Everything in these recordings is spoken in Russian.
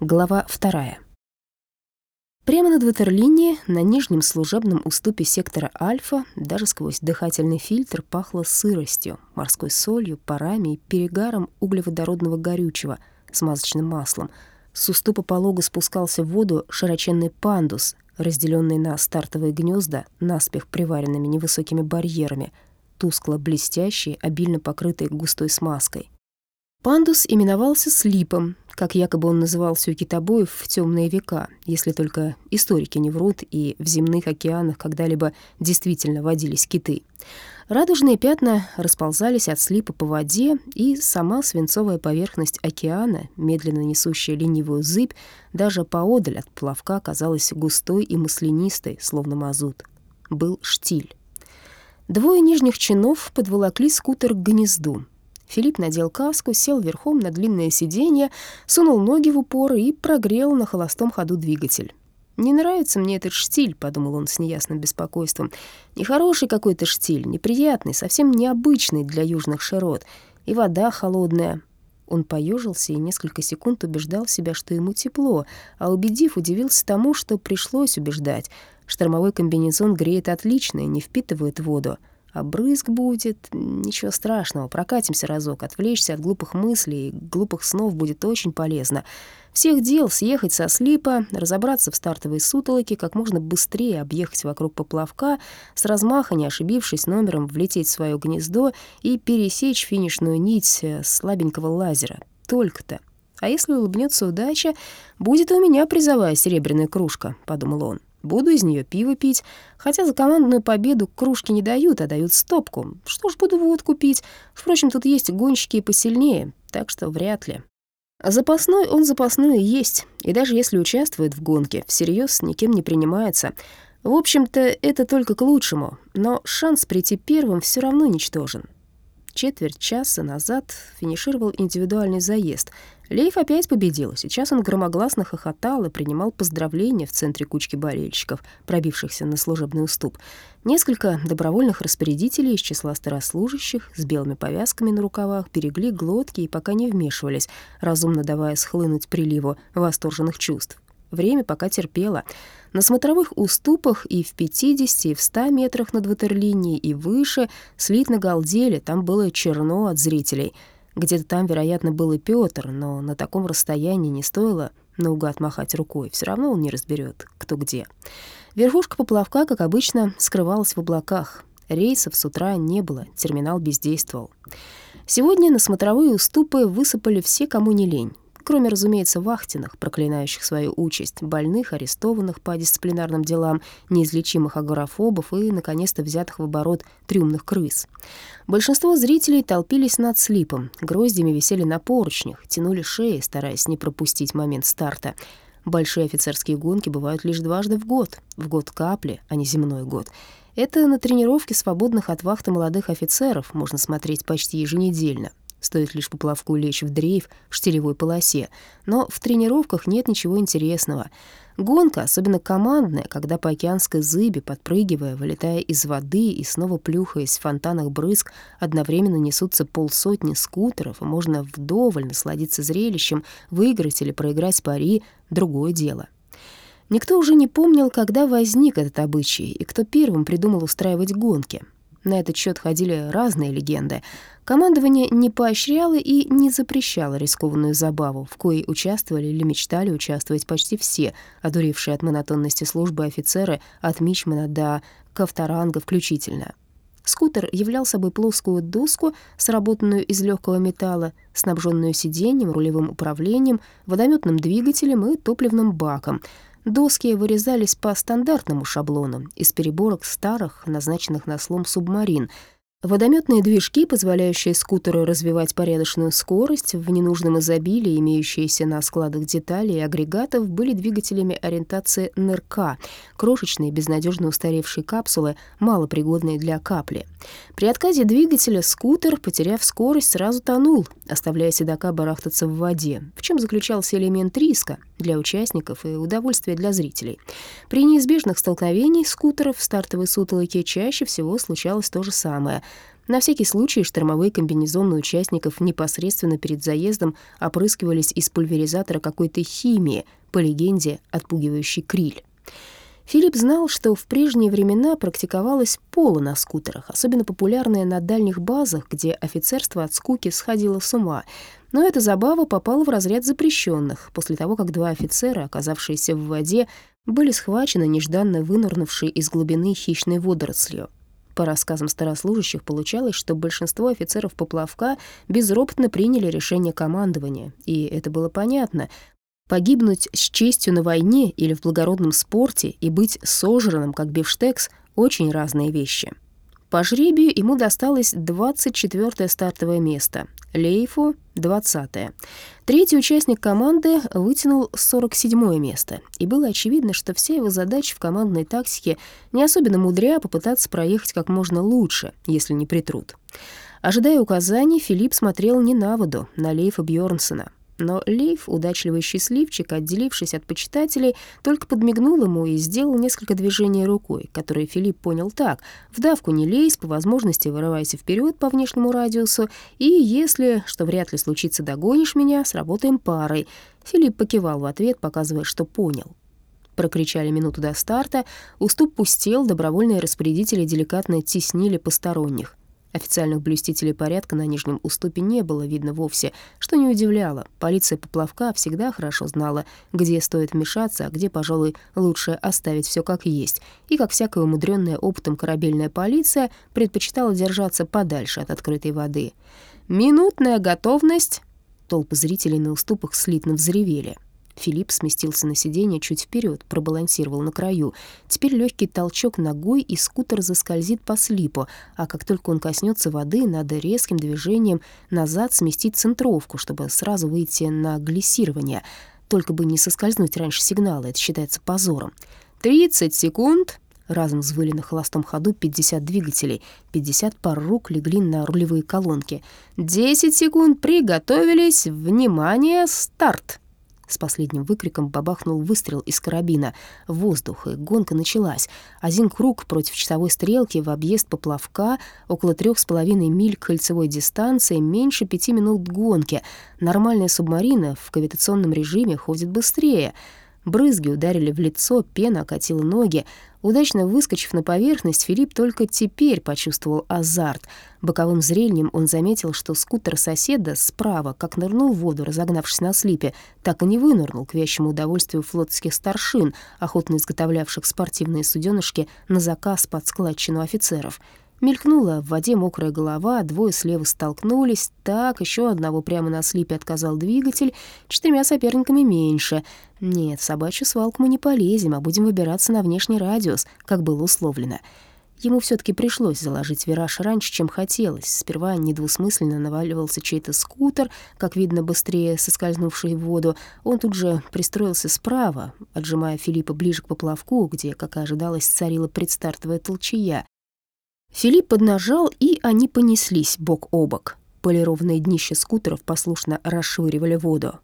Глава вторая. Прямо над ватерлинией, на нижнем служебном уступе сектора Альфа, даже сквозь дыхательный фильтр пахло сыростью, морской солью, парами и перегаром углеводородного горючего, смазочным маслом. С уступа полога спускался в воду широченный пандус, разделенный на стартовые гнезда, наспех приваренными невысокими барьерами, тускло блестящие, обильно покрытые густой смазкой. Пандус именовался слипом, как якобы он назывался у китобоев в темные века, если только историки не врут, и в земных океанах когда-либо действительно водились киты. Радужные пятна расползались от слипа по воде, и сама свинцовая поверхность океана, медленно несущая ленивую зыбь, даже поодаль от плавка казалась густой и маслянистой, словно мазут. Был штиль. Двое нижних чинов подволокли скутер к гнезду — Филипп надел каску, сел верхом на длинное сиденье, сунул ноги в упор и прогрел на холостом ходу двигатель. «Не нравится мне этот штиль», — подумал он с неясным беспокойством. «Нехороший какой-то штиль, неприятный, совсем необычный для южных широт. И вода холодная». Он поежился и несколько секунд убеждал себя, что ему тепло, а убедив, удивился тому, что пришлось убеждать. Штормовой комбинезон греет отлично и не впитывает воду. А брызг будет, ничего страшного, прокатимся разок, отвлечься от глупых мыслей, глупых снов будет очень полезно. Всех дел съехать со слипа, разобраться в стартовой сутолоке, как можно быстрее объехать вокруг поплавка, с размаха, не ошибившись номером, влететь в свое гнездо и пересечь финишную нить слабенького лазера. Только-то. А если улыбнется удача, будет у меня призовая серебряная кружка, подумал он. Буду из нее пиво пить, хотя за командную победу кружки не дают, а дают стопку. Что ж, буду водку пить. Впрочем, тут есть гонщики посильнее, так что вряд ли. Запасной он запасной и есть, и даже если участвует в гонке, всерьез никем не принимается. В общем-то, это только к лучшему, но шанс прийти первым все равно ничтожен. Четверть часа назад финишировал индивидуальный заезд — Лейф опять победил. Сейчас он громогласно хохотал и принимал поздравления в центре кучки болельщиков, пробившихся на служебный уступ. Несколько добровольных распорядителей из числа старослужащих с белыми повязками на рукавах берегли глотки и пока не вмешивались, разумно давая схлынуть приливу восторженных чувств. Время пока терпело. На смотровых уступах и в 50, и в 100 метрах над ватерлинией, и выше слитно галдели, там было черно от зрителей — где-то там, вероятно, был и Пётр, но на таком расстоянии не стоило наугад махать рукой. Все равно он не разберет, кто где. Верхушка поплавка, как обычно, скрывалась в облаках. Рейсов с утра не было, терминал бездействовал. Сегодня на смотровые уступы высыпали все, кому не лень кроме, разумеется, вахтенных, проклинающих свою участь, больных, арестованных по дисциплинарным делам, неизлечимых агорафобов и, наконец-то, взятых в оборот трюмных крыс. Большинство зрителей толпились над слипом, гроздями висели на поручнях, тянули шеи, стараясь не пропустить момент старта. Большие офицерские гонки бывают лишь дважды в год, в год капли, а не земной год. Это на тренировке свободных от вахты молодых офицеров можно смотреть почти еженедельно. Стоит лишь поплавку лечь в дрейф в штилевой полосе. Но в тренировках нет ничего интересного. Гонка, особенно командная, когда по океанской зыбе, подпрыгивая, вылетая из воды и снова плюхаясь в фонтанах брызг, одновременно несутся полсотни скутеров, и можно вдоволь насладиться зрелищем, выиграть или проиграть пари — другое дело. Никто уже не помнил, когда возник этот обычай и кто первым придумал устраивать гонки — на этот счет ходили разные легенды. Командование не поощряло и не запрещало рискованную забаву, в коей участвовали или мечтали участвовать почти все, одуревшие от монотонности службы офицеры от мичмана до кавторанга включительно. Скутер являл собой плоскую доску, сработанную из легкого металла, снабженную сиденьем, рулевым управлением, водометным двигателем и топливным баком — Доски вырезались по стандартному шаблону из переборок старых, назначенных на слом субмарин — Водометные движки, позволяющие скутеру развивать порядочную скорость в ненужном изобилии, имеющиеся на складах деталей и агрегатов, были двигателями ориентации НРК, крошечные, безнадежно устаревшие капсулы, малопригодные для капли. При отказе двигателя скутер, потеряв скорость, сразу тонул, оставляя седока барахтаться в воде, в чем заключался элемент риска для участников и удовольствия для зрителей. При неизбежных столкновениях скутеров в стартовой сутолоке чаще всего случалось то же самое — На всякий случай штормовые комбинезоны участников непосредственно перед заездом опрыскивались из пульверизатора какой-то химии, по легенде, отпугивающей криль. Филипп знал, что в прежние времена практиковалось поло на скутерах, особенно популярное на дальних базах, где офицерство от скуки сходило с ума. Но эта забава попала в разряд запрещенных после того, как два офицера, оказавшиеся в воде, были схвачены нежданно вынырнувшей из глубины хищной водорослью. По рассказам старослужащих получалось, что большинство офицеров поплавка безропотно приняли решение командования, и это было понятно. Погибнуть с честью на войне или в благородном спорте и быть сожранным, как бифштекс, очень разные вещи. По жребию ему досталось 24-е стартовое место, Лейфу — 20-е. Третий участник команды вытянул 47-е место, и было очевидно, что вся его задача в командной тактике не особенно мудря попытаться проехать как можно лучше, если не притрут. Ожидая указаний, Филипп смотрел не на воду, на Лейфа Бьорнсона. Но Лейф, удачливый счастливчик, отделившись от почитателей, только подмигнул ему и сделал несколько движений рукой, которые Филипп понял так. «В давку не лезь, по возможности вырывайся вперед по внешнему радиусу, и если, что вряд ли случится, догонишь меня, сработаем парой». Филипп покивал в ответ, показывая, что понял. Прокричали минуту до старта, уступ пустел, добровольные распорядители деликатно теснили посторонних. Официальных блюстителей порядка на нижнем уступе не было видно вовсе, что не удивляло. Полиция поплавка всегда хорошо знала, где стоит вмешаться, а где, пожалуй, лучше оставить все как есть. И, как всякая умудренная опытом корабельная полиция, предпочитала держаться подальше от открытой воды. «Минутная готовность!» Толпы зрителей на уступах слитно взревели. Филипп сместился на сиденье чуть вперед, пробалансировал на краю. Теперь легкий толчок ногой, и скутер заскользит по слипу, а как только он коснется воды, надо резким движением назад сместить центровку, чтобы сразу выйти на глиссирование. Только бы не соскользнуть раньше сигнала, это считается позором. «Тридцать секунд!» Разом взвыли на холостом ходу 50 двигателей, 50 пар рук легли на рулевые колонки. «Десять секунд, приготовились, внимание, старт!» С последним выкриком бабахнул выстрел из карабина. Воздух, и гонка началась. Один круг против часовой стрелки в объезд поплавка, около трех с половиной миль кольцевой дистанции, меньше пяти минут гонки. Нормальная субмарина в кавитационном режиме ходит быстрее — Брызги ударили в лицо, пена окатила ноги. Удачно выскочив на поверхность, Филипп только теперь почувствовал азарт. Боковым зрением он заметил, что скутер соседа справа, как нырнул в воду, разогнавшись на слипе, так и не вынырнул к вящему удовольствию флотских старшин, охотно изготовлявших спортивные суденышки на заказ под складчину офицеров — Мелькнула в воде мокрая голова, двое слева столкнулись. Так, еще одного прямо на слипе отказал двигатель, четырьмя соперниками меньше. Нет, в собачью свалку мы не полезем, а будем выбираться на внешний радиус, как было условлено. Ему все таки пришлось заложить вираж раньше, чем хотелось. Сперва недвусмысленно наваливался чей-то скутер, как видно, быстрее соскользнувший в воду. Он тут же пристроился справа, отжимая Филиппа ближе к поплавку, где, как и ожидалось, царила предстартовая толчая. Филипп поднажал, и они понеслись бок о бок. Полированные днища скутеров послушно расшвыривали воду.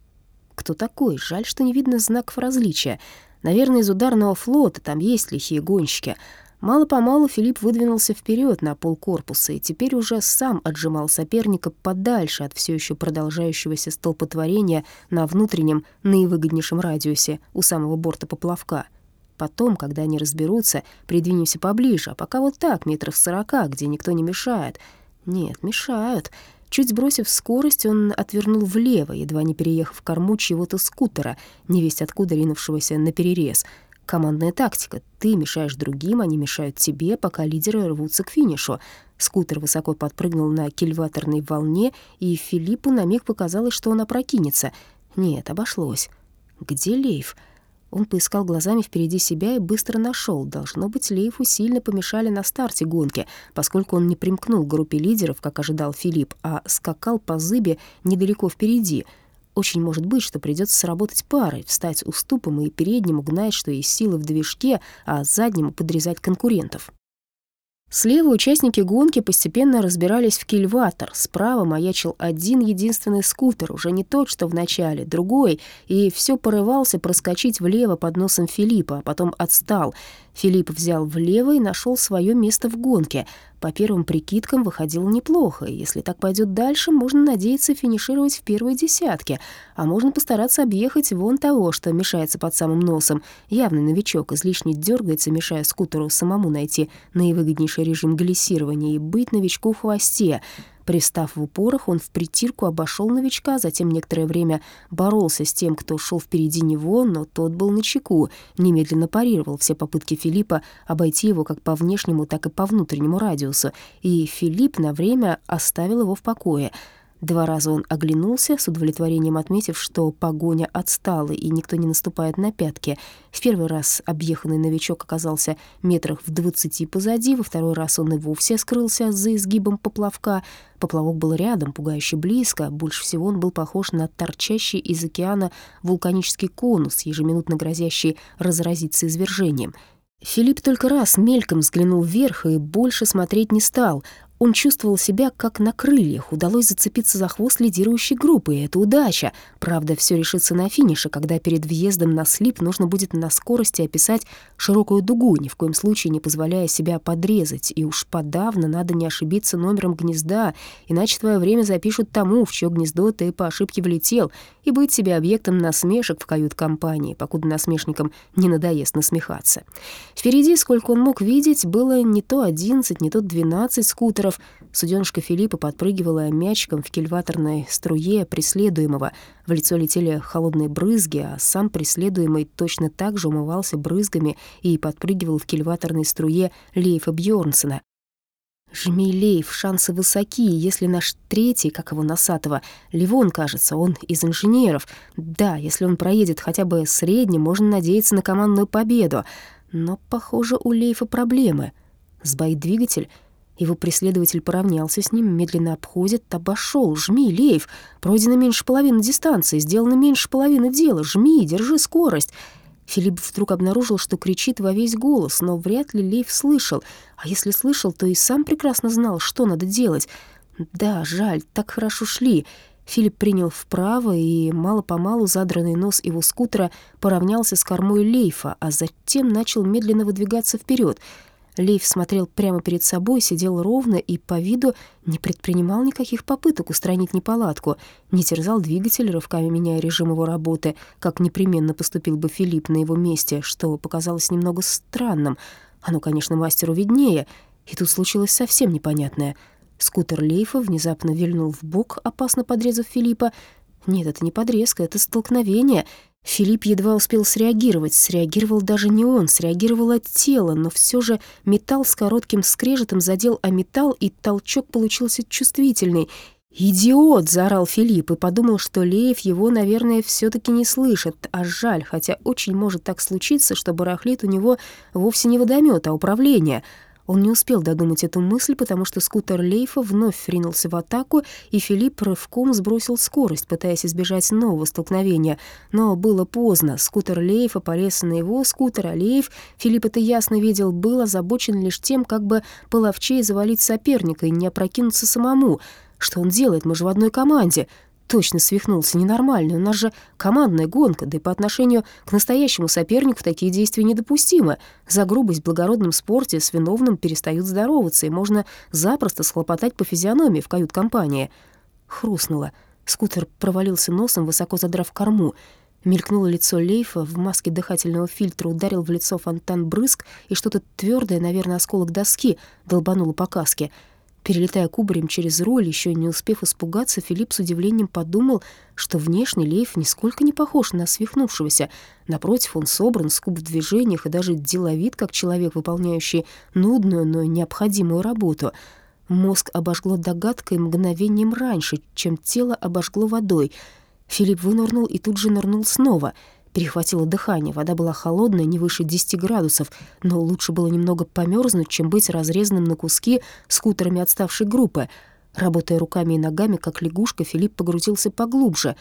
Кто такой? Жаль, что не видно знаков различия. Наверное, из ударного флота там есть лихие гонщики. Мало-помалу Филипп выдвинулся вперед на полкорпуса и теперь уже сам отжимал соперника подальше от все еще продолжающегося столпотворения на внутреннем, наивыгоднейшем радиусе у самого борта поплавка — Потом, когда они разберутся, придвинемся поближе, а пока вот так, метров сорока, где никто не мешает. Нет, мешают. Чуть сбросив скорость, он отвернул влево, едва не переехав в корму чьего-то скутера, невесть откуда ринувшегося на перерез. Командная тактика. Ты мешаешь другим, они мешают тебе, пока лидеры рвутся к финишу. Скутер высоко подпрыгнул на кильваторной волне, и Филиппу на миг показалось, что он опрокинется. Нет, обошлось. Где Лейв? — он поискал глазами впереди себя и быстро нашел. Должно быть, Лейфу сильно помешали на старте гонки, поскольку он не примкнул к группе лидеров, как ожидал Филипп, а скакал по зыбе недалеко впереди. Очень может быть, что придется сработать парой, встать уступом и переднему гнать, что есть силы в движке, а заднему подрезать конкурентов. Слева участники гонки постепенно разбирались в кильватор. Справа маячил один единственный скутер, уже не тот, что в начале, другой, и все порывался проскочить влево под носом Филиппа, а потом отстал. Филипп взял влево и нашел свое место в гонке. По первым прикидкам выходило неплохо, и если так пойдет дальше, можно надеяться финишировать в первой десятке, а можно постараться объехать вон того, что мешается под самым носом. Явный новичок излишне дергается, мешая скутеру самому найти наивыгоднейший режим глиссирования и быть новичку в хвосте — Пристав в упорах, он в притирку обошел новичка, затем некоторое время боролся с тем, кто шел впереди него, но тот был на чеку, немедленно парировал все попытки Филиппа обойти его как по внешнему, так и по внутреннему радиусу, и Филипп на время оставил его в покое — Два раза он оглянулся, с удовлетворением отметив, что погоня отстала и никто не наступает на пятки. В первый раз объеханный новичок оказался метрах в двадцати позади, во второй раз он и вовсе скрылся за изгибом поплавка. Поплавок был рядом, пугающе близко. Больше всего он был похож на торчащий из океана вулканический конус, ежеминутно грозящий разразиться извержением. Филипп только раз мельком взглянул вверх и больше смотреть не стал. Он чувствовал себя как на крыльях, удалось зацепиться за хвост лидирующей группы, и это удача. Правда, все решится на финише, когда перед въездом на слип нужно будет на скорости описать широкую дугу, ни в коем случае не позволяя себя подрезать, и уж подавно надо не ошибиться номером гнезда, иначе твое время запишут тому, в чье гнездо ты по ошибке влетел, и быть себе объектом насмешек в кают-компании, покуда насмешникам не надоест насмехаться. Впереди, сколько он мог видеть, было не то одиннадцать, не то двенадцать скутеров, метров суденышка Филиппа подпрыгивала мячиком в кильваторной струе преследуемого. В лицо летели холодные брызги, а сам преследуемый точно так же умывался брызгами и подпрыгивал в кильваторной струе Лейфа Бьорнсона. «Жми, Лейф, шансы высоки, если наш третий, как его Носатого, Ливон, кажется, он из инженеров. Да, если он проедет хотя бы средним, можно надеяться на командную победу. Но, похоже, у Лейфа проблемы. Сбоит двигатель — его преследователь поравнялся с ним, медленно обходит, обошел. «Жми, Лейв! Пройдено меньше половины дистанции, сделано меньше половины дела. Жми, держи скорость!» Филипп вдруг обнаружил, что кричит во весь голос, но вряд ли Лейв слышал. А если слышал, то и сам прекрасно знал, что надо делать. Да, жаль, так хорошо шли. Филипп принял вправо, и мало-помалу задранный нос его скутера поравнялся с кормой Лейфа, а затем начал медленно выдвигаться вперед — Лейф смотрел прямо перед собой, сидел ровно и по виду не предпринимал никаких попыток устранить неполадку, не терзал двигатель, рывками меняя режим его работы, как непременно поступил бы Филипп на его месте, что показалось немного странным. Оно, конечно, мастеру виднее, и тут случилось совсем непонятное. Скутер Лейфа внезапно вильнул в бок, опасно подрезав Филиппа. Нет, это не подрезка, это столкновение — Филипп едва успел среагировать. Среагировал даже не он, среагировало тело, но все же металл с коротким скрежетом задел о металл, и толчок получился чувствительный. «Идиот!» — заорал Филипп и подумал, что Леев его, наверное, все таки не слышит. А жаль, хотя очень может так случиться, что барахлит у него вовсе не водомет, а управление — он не успел додумать эту мысль, потому что скутер Лейфа вновь ринулся в атаку, и Филипп рывком сбросил скорость, пытаясь избежать нового столкновения. Но было поздно. Скутер Лейфа полез на его скутер, а Лейф, Филипп это ясно видел, был озабочен лишь тем, как бы половчей завалить соперника и не опрокинуться самому. Что он делает? Мы же в одной команде. Точно свихнулся, ненормальный. У нас же командная гонка, да и по отношению к настоящему сопернику такие действия недопустимы. За грубость в благородном спорте с виновным перестают здороваться, и можно запросто схлопотать по физиономии в кают-компании. Хрустнуло. Скутер провалился носом, высоко задрав корму. Мелькнуло лицо Лейфа, в маске дыхательного фильтра ударил в лицо фонтан брызг, и что-то твердое, наверное, осколок доски, долбануло по каске — Перелетая кубарем через руль, еще не успев испугаться, Филипп с удивлением подумал, что внешне Лейф нисколько не похож на свихнувшегося. Напротив, он собран, скуп в движениях и даже деловит, как человек, выполняющий нудную, но необходимую работу. Мозг обожгло догадкой мгновением раньше, чем тело обожгло водой. Филипп вынырнул и тут же нырнул снова — Перехватило дыхание, вода была холодная, не выше 10 градусов, но лучше было немного померзнуть, чем быть разрезанным на куски скутерами отставшей группы. Работая руками и ногами, как лягушка, Филипп погрузился поглубже.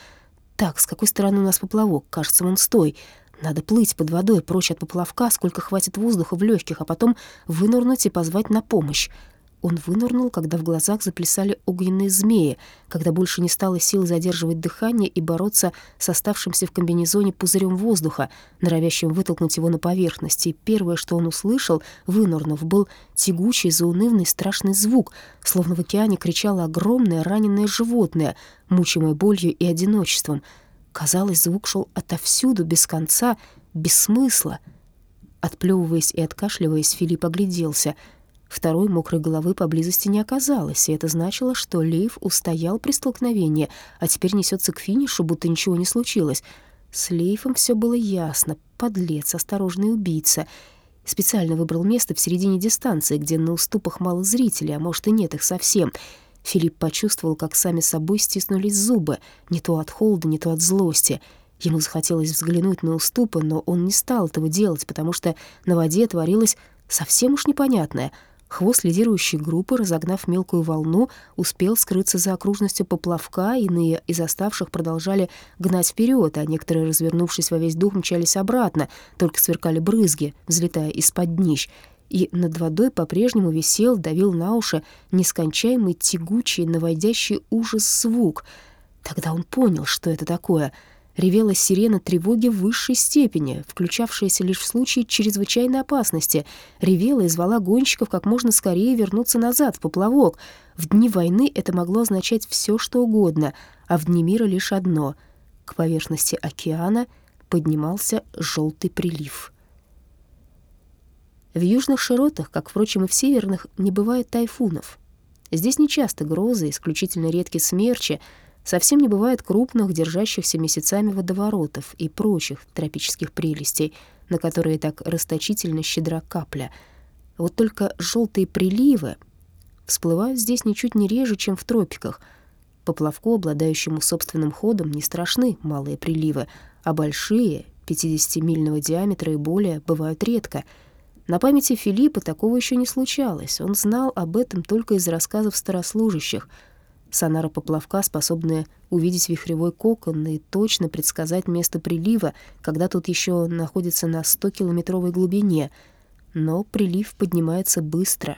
«Так, с какой стороны у нас поплавок? Кажется, вон стой. Надо плыть под водой, прочь от поплавка, сколько хватит воздуха в легких, а потом вынырнуть и позвать на помощь». Он вынырнул, когда в глазах заплясали огненные змеи, когда больше не стало сил задерживать дыхание и бороться с оставшимся в комбинезоне пузырем воздуха, норовящим вытолкнуть его на поверхность. И первое, что он услышал, вынырнув, был тягучий, заунывный, страшный звук, словно в океане кричало огромное раненое животное, мучимое болью и одиночеством. Казалось, звук шел отовсюду, без конца, без смысла. Отплевываясь и откашливаясь, Филипп огляделся — Второй мокрой головы поблизости не оказалось, и это значило, что Лейв устоял при столкновении, а теперь несется к финишу, будто ничего не случилось. С Лейфом все было ясно. Подлец, осторожный убийца. Специально выбрал место в середине дистанции, где на уступах мало зрителей, а может и нет их совсем. Филипп почувствовал, как сами собой стиснулись зубы, не то от холода, не то от злости. Ему захотелось взглянуть на уступы, но он не стал этого делать, потому что на воде творилось совсем уж непонятное — Хвост лидирующей группы, разогнав мелкую волну, успел скрыться за окружностью поплавка, иные из оставших продолжали гнать вперед, а некоторые, развернувшись во весь дух, мчались обратно, только сверкали брызги, взлетая из-под днищ. И над водой по-прежнему висел, давил на уши нескончаемый, тягучий, наводящий ужас звук. Тогда он понял, что это такое — ревела сирена тревоги в высшей степени, включавшаяся лишь в случае чрезвычайной опасности, ревела и звала гонщиков как можно скорее вернуться назад, в поплавок. В дни войны это могло означать все, что угодно, а в дни мира лишь одно — к поверхности океана поднимался желтый прилив. В южных широтах, как, впрочем, и в северных, не бывает тайфунов. Здесь нечасто грозы, исключительно редкие смерчи — Совсем не бывает крупных, держащихся месяцами водоворотов и прочих тропических прелестей, на которые так расточительно щедра капля. Вот только желтые приливы всплывают здесь ничуть не реже, чем в тропиках. Поплавку, обладающему собственным ходом, не страшны малые приливы, а большие, 50-мильного диаметра и более, бывают редко. На памяти Филиппа такого еще не случалось. Он знал об этом только из рассказов старослужащих — Сонара поплавка способны увидеть вихревой кокон и точно предсказать место прилива, когда тот еще находится на 100-километровой глубине. Но прилив поднимается быстро.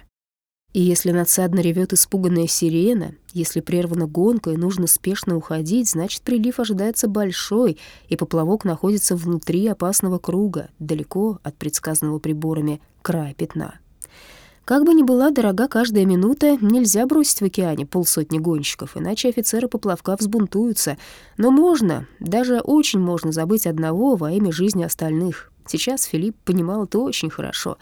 И если надсадно ревет испуганная сирена, если прервана гонка и нужно спешно уходить, значит, прилив ожидается большой, и поплавок находится внутри опасного круга, далеко от предсказанного приборами края пятна. Как бы ни была дорога каждая минута, нельзя бросить в океане полсотни гонщиков, иначе офицеры поплавка взбунтуются. Но можно, даже очень можно забыть одного во имя жизни остальных. Сейчас Филипп понимал это очень хорошо.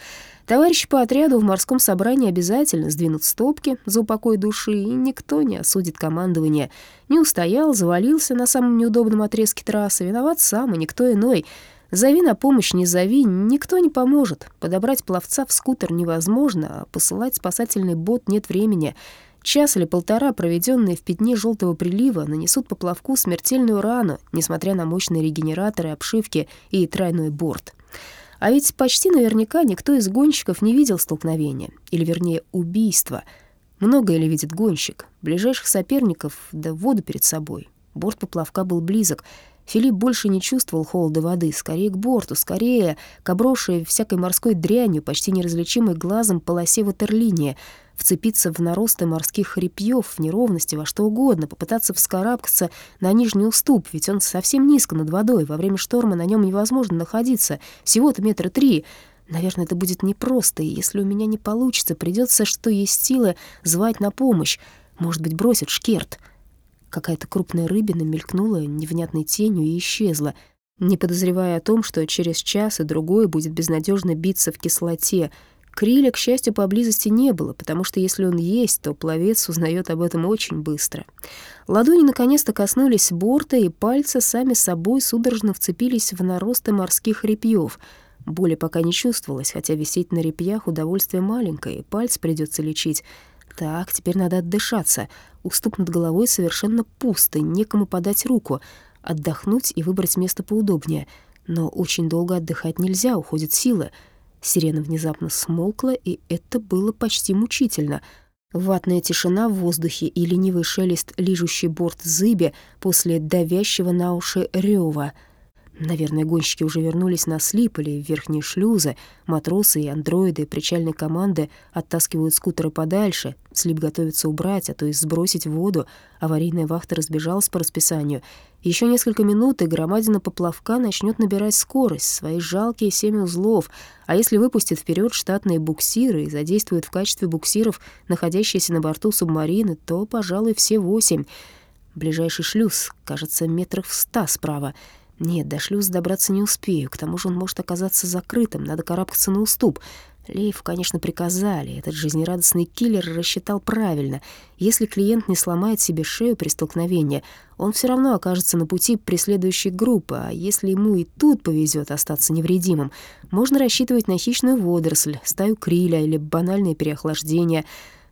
Товарищи по отряду в морском собрании обязательно сдвинут стопки за упокой души, и никто не осудит командование. Не устоял, завалился на самом неудобном отрезке трассы, виноват сам и никто иной — Зови на помощь, не зови, никто не поможет. Подобрать пловца в скутер невозможно, а посылать спасательный бот нет времени. Час или полтора, проведенные в пятне желтого прилива, нанесут по плавку смертельную рану, несмотря на мощные регенераторы, обшивки и тройной борт. А ведь почти наверняка никто из гонщиков не видел столкновения, или, вернее, убийства. Многое ли видит гонщик? Ближайших соперников, да воду перед собой. Борт поплавка был близок — Филипп больше не чувствовал холода воды. Скорее к борту, скорее к обросшей всякой морской дрянью, почти неразличимой глазом полосе ватерлинии. Вцепиться в наросты морских хребьев, в неровности, во что угодно, попытаться вскарабкаться на нижний уступ, ведь он совсем низко над водой. Во время шторма на нем невозможно находиться. Всего-то метра три. Наверное, это будет непросто, и если у меня не получится, придется, что есть силы, звать на помощь. Может быть, бросит шкерт. Какая-то крупная рыбина мелькнула невнятной тенью и исчезла, не подозревая о том, что через час и другой будет безнадежно биться в кислоте. Криля, к счастью, поблизости не было, потому что если он есть, то пловец узнает об этом очень быстро. Ладони наконец-то коснулись борта, и пальцы сами собой судорожно вцепились в наросты морских репьев. Боли пока не чувствовалось, хотя висеть на репьях удовольствие маленькое, и пальцы придется лечить. Так, теперь надо отдышаться. Уступ над головой совершенно пусто, некому подать руку, отдохнуть и выбрать место поудобнее. Но очень долго отдыхать нельзя, уходят силы. Сирена внезапно смолкла, и это было почти мучительно. Ватная тишина в воздухе и ленивый шелест лижущий борт зыби после давящего на уши рёва. Наверное, гонщики уже вернулись на слип или в верхние шлюзы. Матросы и андроиды причальной команды оттаскивают скутеры подальше. Слип готовится убрать, а то и сбросить в воду. Аварийная вахта разбежалась по расписанию. Еще несколько минут, и громадина поплавка начнет набирать скорость, свои жалкие семь узлов. А если выпустит вперед штатные буксиры и задействует в качестве буксиров находящиеся на борту субмарины, то, пожалуй, все восемь. Ближайший шлюз, кажется, метрах в ста справа — нет, до шлюза добраться не успею, к тому же он может оказаться закрытым, надо карабкаться на уступ. Лейф, конечно, приказали, этот жизнерадостный киллер рассчитал правильно. Если клиент не сломает себе шею при столкновении, он все равно окажется на пути преследующей группы, а если ему и тут повезет остаться невредимым, можно рассчитывать на хищную водоросль, стаю криля или банальное переохлаждение.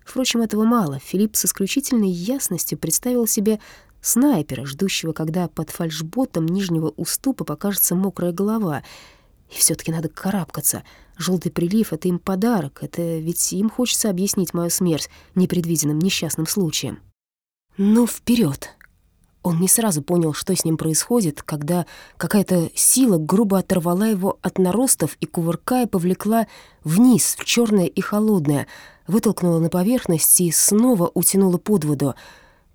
Впрочем, этого мало. Филипп с исключительной ясностью представил себе снайпера, ждущего, когда под фальшботом нижнего уступа покажется мокрая голова. И все таки надо карабкаться. Желтый прилив — это им подарок, это ведь им хочется объяснить мою смерть непредвиденным несчастным случаем. Ну, вперед! Он не сразу понял, что с ним происходит, когда какая-то сила грубо оторвала его от наростов и, кувыркая, повлекла вниз, в черное и холодное, вытолкнула на поверхность и снова утянула под воду.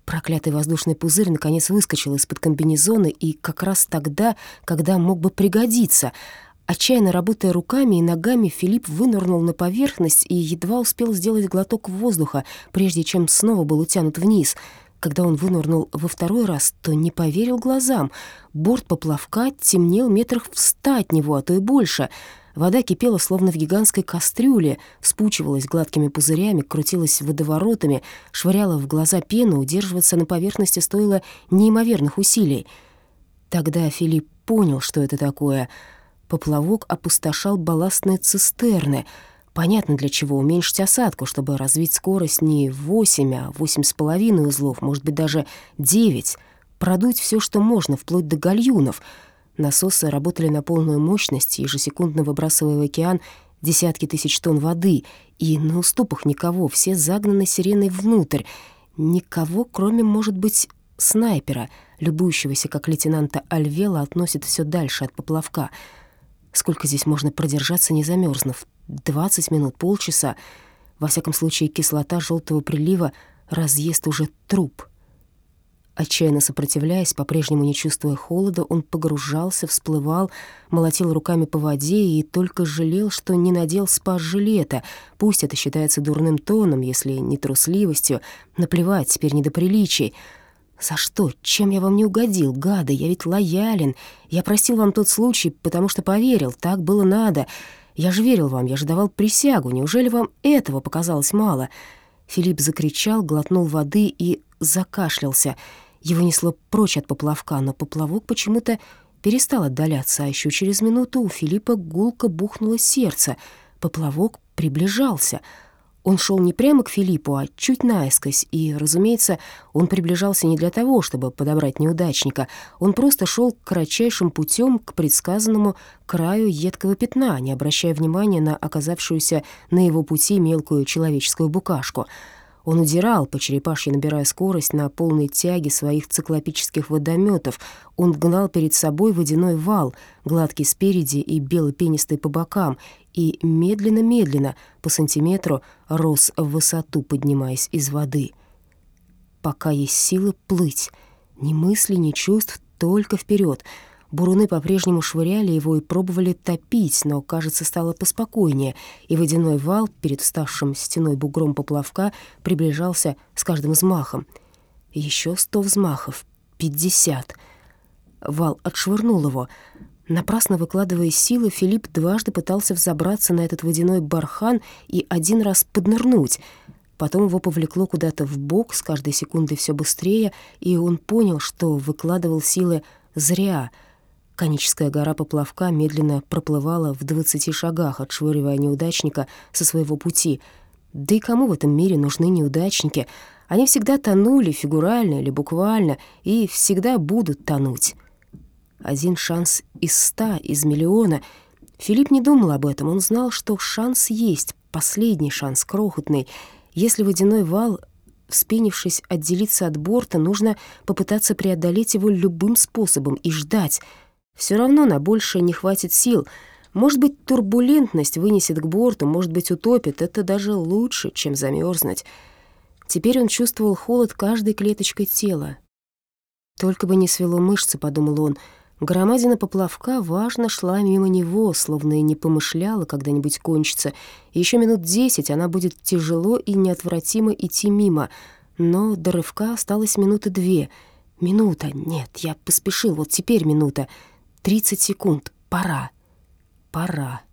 Проклятый воздушный пузырь наконец выскочил из-под комбинезона и как раз тогда, когда мог бы пригодиться. Отчаянно работая руками и ногами, Филипп вынырнул на поверхность и едва успел сделать глоток воздуха, прежде чем снова был утянут вниз. Когда он вынырнул во второй раз, то не поверил глазам. Борт поплавка темнел метрах в ста от него, а то и больше — Вода кипела, словно в гигантской кастрюле, вспучивалась гладкими пузырями, крутилась водоворотами, швыряла в глаза пену, удерживаться на поверхности стоило неимоверных усилий. Тогда Филипп понял, что это такое. Поплавок опустошал балластные цистерны. Понятно, для чего уменьшить осадку, чтобы развить скорость не в 8, а восемь с половиной узлов, может быть, даже 9. Продуть все, что можно, вплоть до гальюнов — Насосы работали на полную мощность, ежесекундно выбрасывая в океан десятки тысяч тонн воды, и на уступах никого, все загнаны сиреной внутрь. Никого, кроме, может быть, снайпера, любующегося, как лейтенанта Альвела относит все дальше от поплавка. Сколько здесь можно продержаться, не замерзнув? Двадцать минут, полчаса. Во всяком случае, кислота желтого прилива разъест уже труп — Отчаянно сопротивляясь, по-прежнему не чувствуя холода, он погружался, всплывал, молотил руками по воде и только жалел, что не надел спас-жилета. Пусть это считается дурным тоном, если не трусливостью. Наплевать, теперь не до приличий. «За что? Чем я вам не угодил, гады? Я ведь лоялен. Я простил вам тот случай, потому что поверил. Так было надо. Я же верил вам, я же давал присягу. Неужели вам этого показалось мало?» Филипп закричал, глотнул воды и закашлялся — его несло прочь от поплавка, но поплавок почему-то перестал отдаляться, а еще через минуту у Филиппа гулко бухнуло сердце. Поплавок приближался. Он шел не прямо к Филиппу, а чуть наискось, и, разумеется, он приближался не для того, чтобы подобрать неудачника. Он просто шел кратчайшим путем к предсказанному краю едкого пятна, не обращая внимания на оказавшуюся на его пути мелкую человеческую букашку — он удирал, по черепашьи набирая скорость на полной тяге своих циклопических водометов. Он гнал перед собой водяной вал, гладкий спереди и бело-пенистый по бокам, и медленно-медленно, по сантиметру, рос в высоту, поднимаясь из воды. Пока есть силы плыть, ни мысли, ни чувств, только вперед — Буруны по-прежнему швыряли его и пробовали топить, но, кажется, стало поспокойнее, и водяной вал перед вставшим стеной бугром поплавка приближался с каждым взмахом. Еще сто взмахов, пятьдесят. Вал отшвырнул его. Напрасно выкладывая силы, Филипп дважды пытался взобраться на этот водяной бархан и один раз поднырнуть. Потом его повлекло куда-то в бок, с каждой секундой все быстрее, и он понял, что выкладывал силы зря — Коническая гора поплавка медленно проплывала в двадцати шагах, отшвыривая неудачника со своего пути. Да и кому в этом мире нужны неудачники? Они всегда тонули, фигурально или буквально, и всегда будут тонуть. Один шанс из ста, из миллиона. Филипп не думал об этом, он знал, что шанс есть, последний шанс, крохотный. Если водяной вал вспенившись, отделиться от борта, нужно попытаться преодолеть его любым способом и ждать — Все равно на больше не хватит сил. Может быть, турбулентность вынесет к борту, может быть, утопит. Это даже лучше, чем замерзнуть. Теперь он чувствовал холод каждой клеточкой тела. «Только бы не свело мышцы», — подумал он. Громадина поплавка важно шла мимо него, словно и не помышляла когда-нибудь кончиться. Еще минут десять она будет тяжело и неотвратимо идти мимо. Но до рывка осталось минуты две. Минута. Нет, я поспешил. Вот теперь минута. Тридцать секунд. Пора. Пора.